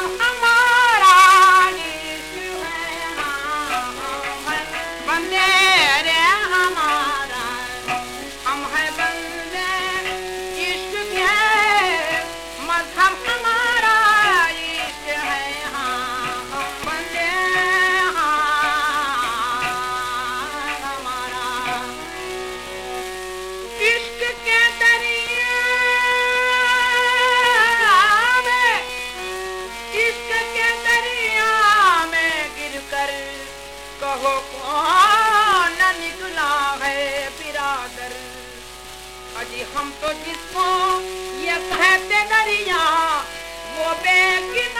Ha ha! हो कौन निकला है बिरादर। अजी हम तो जिसको ये कहते दरिया वो बेगिन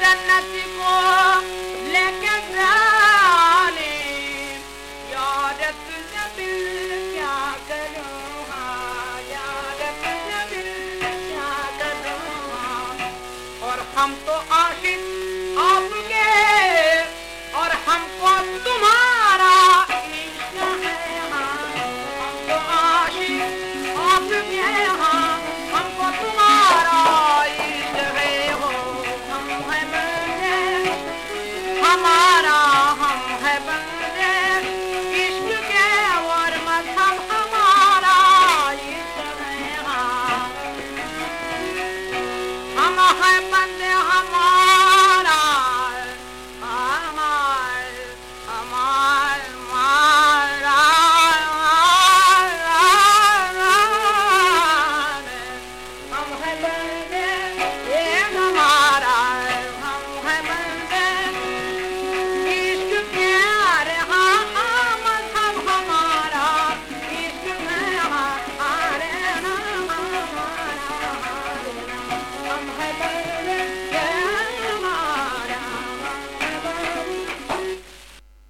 जन्नत को लेके जाने हाँ और हम तो आशिक आपके, और हमको तो तुम्हारा है हाँ हम। तो आशिक आपके हाँ हमको तो तुम heaven.